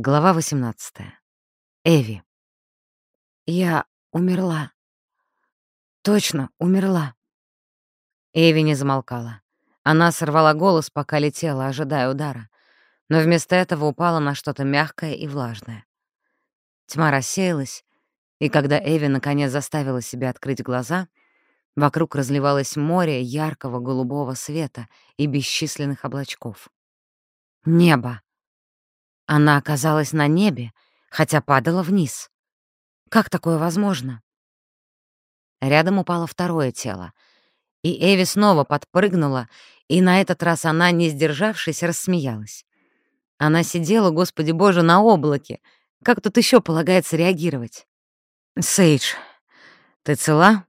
Глава 18. Эви. Я умерла. Точно, умерла. Эви не замолкала. Она сорвала голос, пока летела, ожидая удара, но вместо этого упала на что-то мягкое и влажное. Тьма рассеялась, и когда Эви наконец заставила себя открыть глаза, вокруг разливалось море яркого голубого света и бесчисленных облачков. Небо. Она оказалась на небе, хотя падала вниз. Как такое возможно? Рядом упало второе тело, и Эви снова подпрыгнула, и на этот раз она, не сдержавшись, рассмеялась. Она сидела, господи боже, на облаке. Как тут еще полагается реагировать? «Сейдж, ты цела?»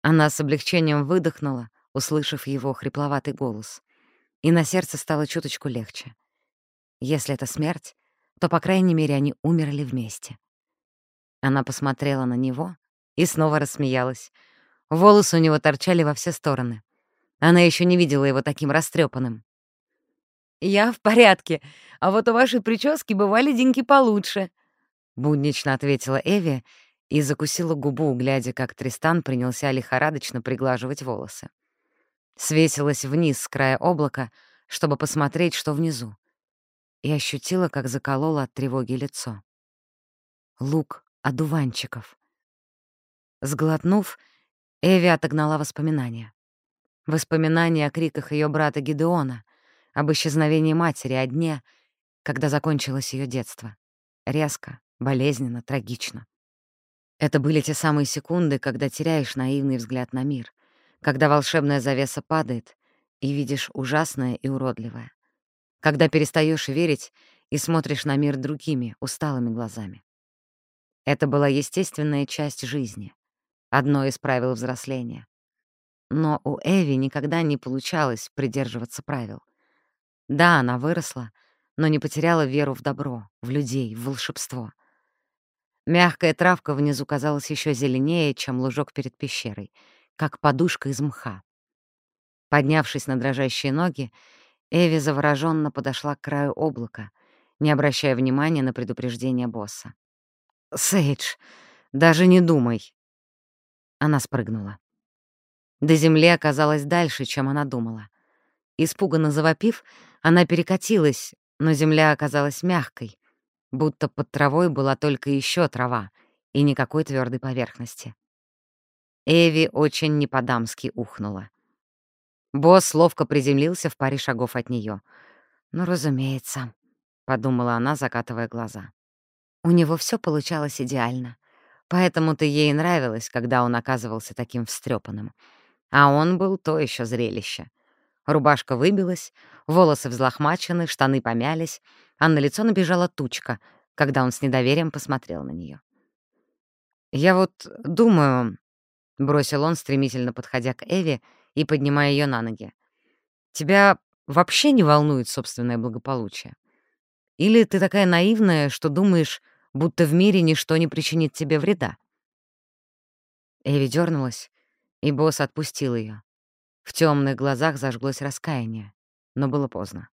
Она с облегчением выдохнула, услышав его хрипловатый голос, и на сердце стало чуточку легче. Если это смерть, то, по крайней мере, они умерли вместе. Она посмотрела на него и снова рассмеялась. Волосы у него торчали во все стороны. Она еще не видела его таким растрепанным. «Я в порядке, а вот у вашей прически бывали деньги получше», — буднично ответила Эви и закусила губу, глядя, как Тристан принялся лихорадочно приглаживать волосы. Свесилась вниз с края облака, чтобы посмотреть, что внизу и ощутила, как заколола от тревоги лицо. Лук одуванчиков. Сглотнув, Эви отогнала воспоминания. Воспоминания о криках ее брата Гидеона, об исчезновении матери, о дне, когда закончилось ее детство. Резко, болезненно, трагично. Это были те самые секунды, когда теряешь наивный взгляд на мир, когда волшебная завеса падает, и видишь ужасное и уродливое когда перестаешь верить и смотришь на мир другими, усталыми глазами. Это была естественная часть жизни, одно из правил взросления. Но у Эви никогда не получалось придерживаться правил. Да, она выросла, но не потеряла веру в добро, в людей, в волшебство. Мягкая травка внизу казалась еще зеленее, чем лужок перед пещерой, как подушка из мха. Поднявшись на дрожащие ноги, Эви завороженно подошла к краю облака, не обращая внимания на предупреждение босса. «Сейдж, даже не думай!» Она спрыгнула. До земли оказалось дальше, чем она думала. Испуганно завопив, она перекатилась, но земля оказалась мягкой, будто под травой была только еще трава и никакой твердой поверхности. Эви очень не по-дамски ухнула. Босс ловко приземлился в паре шагов от нее. «Ну, разумеется», — подумала она, закатывая глаза. У него все получалось идеально. Поэтому-то ей нравилось, когда он оказывался таким встрепанным. А он был то еще зрелище. Рубашка выбилась, волосы взлохмачены, штаны помялись, а на лицо набежала тучка, когда он с недоверием посмотрел на нее. «Я вот думаю...» — бросил он, стремительно подходя к Эви и поднимая ее на ноги. «Тебя вообще не волнует собственное благополучие? Или ты такая наивная, что думаешь, будто в мире ничто не причинит тебе вреда?» Эви дернулась, и босс отпустил ее. В темных глазах зажглось раскаяние, но было поздно.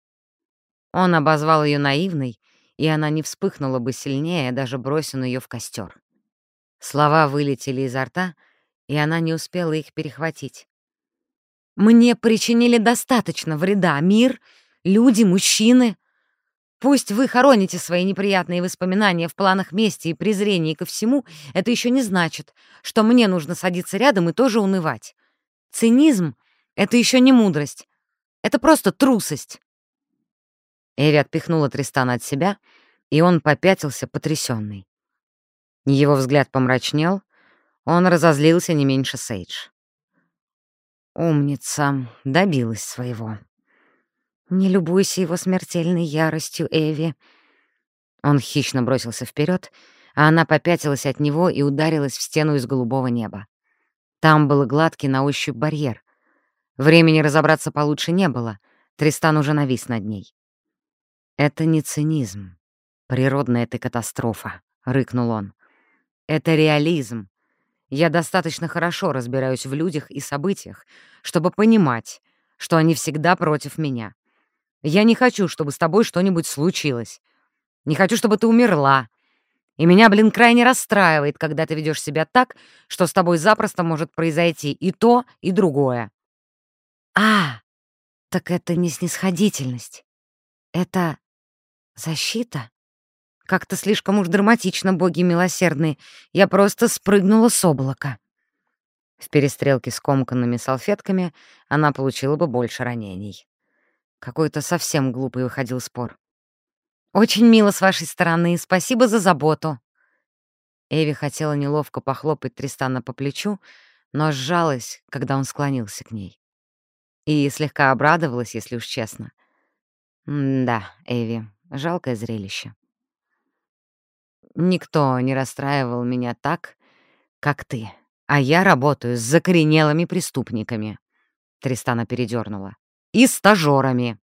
Он обозвал ее наивной, и она не вспыхнула бы сильнее, даже бросив ее в костер. Слова вылетели изо рта, и она не успела их перехватить. Мне причинили достаточно вреда. Мир, люди, мужчины. Пусть вы хороните свои неприятные воспоминания в планах мести и презрения ко всему, это еще не значит, что мне нужно садиться рядом и тоже унывать. Цинизм — это еще не мудрость. Это просто трусость. Эви отпихнула Тристана от себя, и он попятился, потрясенный. Его взгляд помрачнел, он разозлился не меньше Сейдж. Умница, добилась своего. Не любуйся его смертельной яростью, Эви. Он хищно бросился вперед, а она попятилась от него и ударилась в стену из голубого неба. Там был гладкий на ощупь барьер. Времени разобраться получше не было, Тристан уже навис над ней. «Это не цинизм. Природная ты катастрофа», — рыкнул он. «Это реализм, я достаточно хорошо разбираюсь в людях и событиях, чтобы понимать, что они всегда против меня. Я не хочу, чтобы с тобой что-нибудь случилось. Не хочу, чтобы ты умерла. И меня, блин, крайне расстраивает, когда ты ведешь себя так, что с тобой запросто может произойти и то, и другое. А, так это не снисходительность. Это защита? Как-то слишком уж драматично, боги милосердные. Я просто спрыгнула с облака. В перестрелке с комканными салфетками она получила бы больше ранений. Какой-то совсем глупый выходил спор. «Очень мило с вашей стороны, спасибо за заботу». Эви хотела неловко похлопать Тристана по плечу, но сжалась, когда он склонился к ней. И слегка обрадовалась, если уж честно. да, Эви, жалкое зрелище. Никто не расстраивал меня так, как ты, а я работаю с закоренелыми преступниками. Тристана передернула. И стажерами.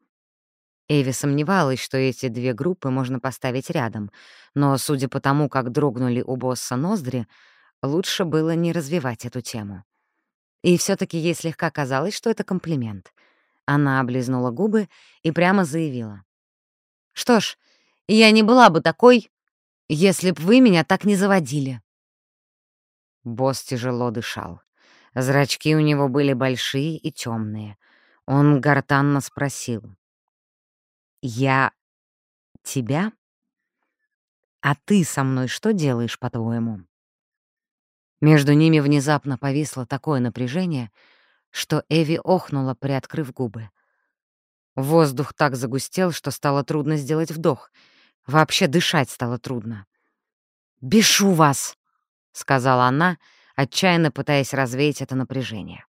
Эви сомневалась, что эти две группы можно поставить рядом, но, судя по тому, как дрогнули у босса ноздри, лучше было не развивать эту тему. И все таки ей слегка казалось, что это комплимент. Она облизнула губы и прямо заявила. «Что ж, я не была бы такой, если б вы меня так не заводили». Босс тяжело дышал. Зрачки у него были большие и темные. Он гортанно спросил. «Я тебя? А ты со мной что делаешь, по-твоему?» Между ними внезапно повисло такое напряжение, что Эви охнула, приоткрыв губы. Воздух так загустел, что стало трудно сделать вдох. Вообще дышать стало трудно. «Бешу вас!» — сказала она, отчаянно пытаясь развеять это напряжение.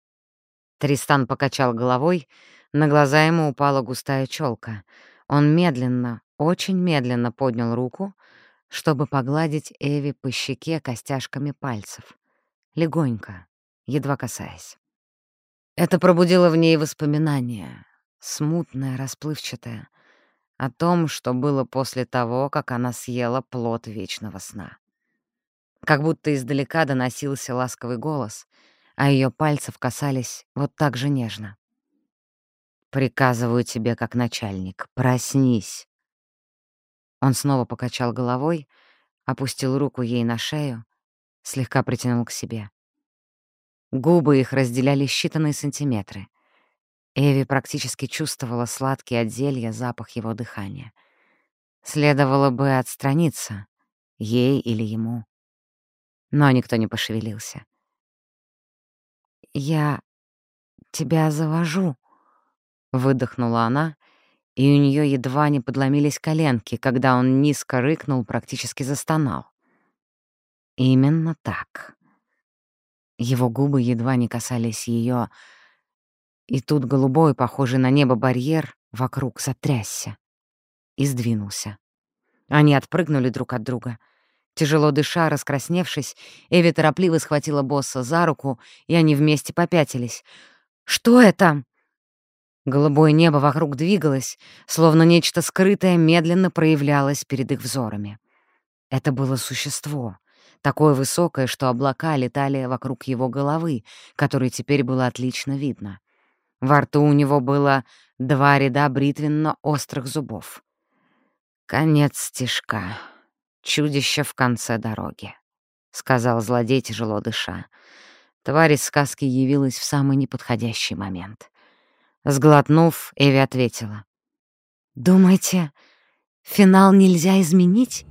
Тристан покачал головой, на глаза ему упала густая челка. Он медленно, очень медленно поднял руку, чтобы погладить Эви по щеке костяшками пальцев. Легонько, едва касаясь. Это пробудило в ней воспоминания, смутное, расплывчатое, о том, что было после того, как она съела плод вечного сна. Как будто издалека доносился ласковый голос, а ее пальцев касались вот так же нежно. «Приказываю тебе, как начальник, проснись!» Он снова покачал головой, опустил руку ей на шею, слегка притянул к себе. Губы их разделяли считанные сантиметры. Эви практически чувствовала сладкий от зелья запах его дыхания. Следовало бы отстраниться, ей или ему. Но никто не пошевелился. «Я тебя завожу», — выдохнула она, и у нее едва не подломились коленки, когда он низко рыкнул, практически застонал. Именно так. Его губы едва не касались ее, и тут голубой, похожий на небо барьер, вокруг затрясся и сдвинулся. Они отпрыгнули друг от друга. Тяжело дыша, раскрасневшись, Эви торопливо схватила босса за руку, и они вместе попятились. «Что это?» Голубое небо вокруг двигалось, словно нечто скрытое медленно проявлялось перед их взорами. Это было существо, такое высокое, что облака летали вокруг его головы, которой теперь было отлично видно. Во рту у него было два ряда бритвенно-острых зубов. «Конец стежка. Чудище в конце дороги», — сказал злодей, тяжело дыша. Тварь из сказки явилась в самый неподходящий момент. Сглотнув, Эви ответила. «Думаете, финал нельзя изменить?»